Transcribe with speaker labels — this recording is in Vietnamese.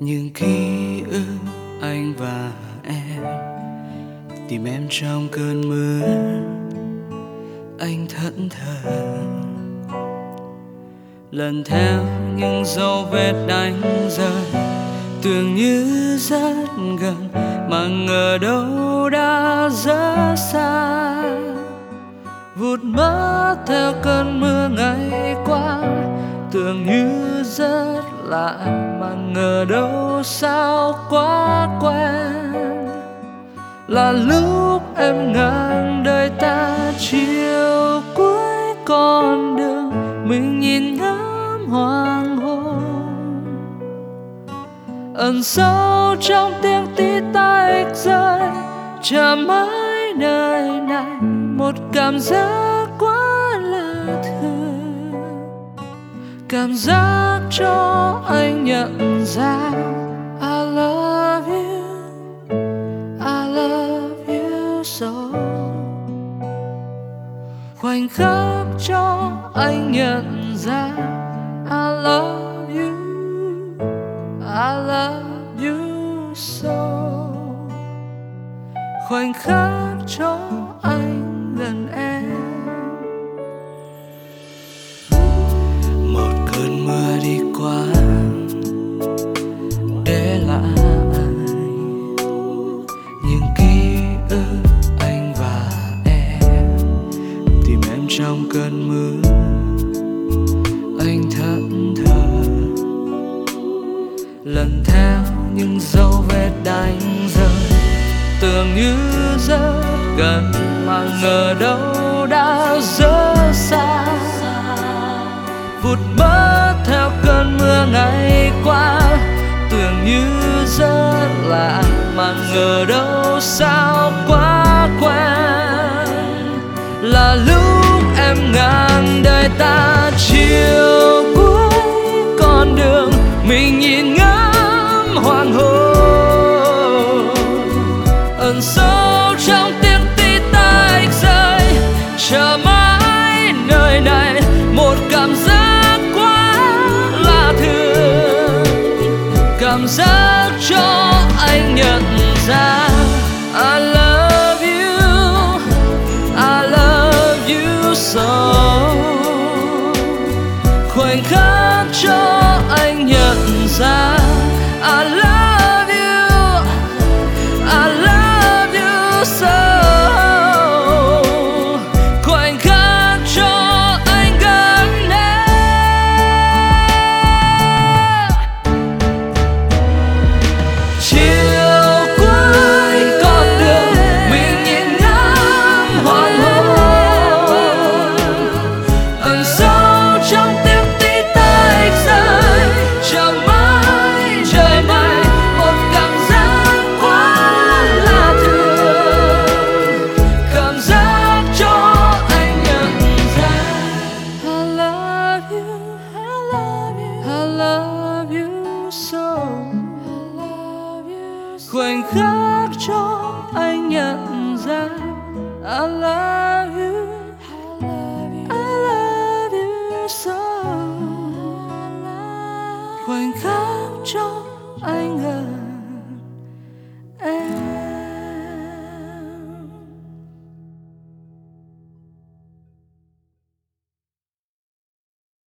Speaker 1: những ký ức anh và em tìm em trong cơn mưa, anh thẫn thờ. Lần theo những dấu vết đánh rơi, tưởng như rất gần, mà ngờ đâu đã rất xa. Vụt mất theo cơn tưởng như rất lạ mà ngờ đâu sao quá quen. Là lúc em ngang đời ta, chiều cuối con đường, mình nhìn ngắm hoàng hôn. Ẩn sâu trong tiếng tí tách rơi, chờ mãi nơi này, một cảm giác quá lạ cảm giác cho anh nhận ra, I love you, I love you so. Khoảnh khắc cho anh nhận ra, I love you, I love you so. Khoảnh khắc cho tìm em trong cơn mưa. Anh thẫn thờ. Lần theo những dấu vết đánh rơi, tưởng như rất gần mà ngờ đâu đã rất xa. Vụt mất theo cơn mưa ngày qua, tưởng như rất lạ mà ngờ đâu sao quá quen. Là lúc ngang đời ta chiều cuối con đường, mình nhìn ngắm hoàng hôn. Ẩn sâu trong tiếng tí tách rơi chờ mãi nơi này, một cảm giác quá lạ thường. Cảm giác cho anh nhận ra khoảnh khắc cho anh nhận ra I love you.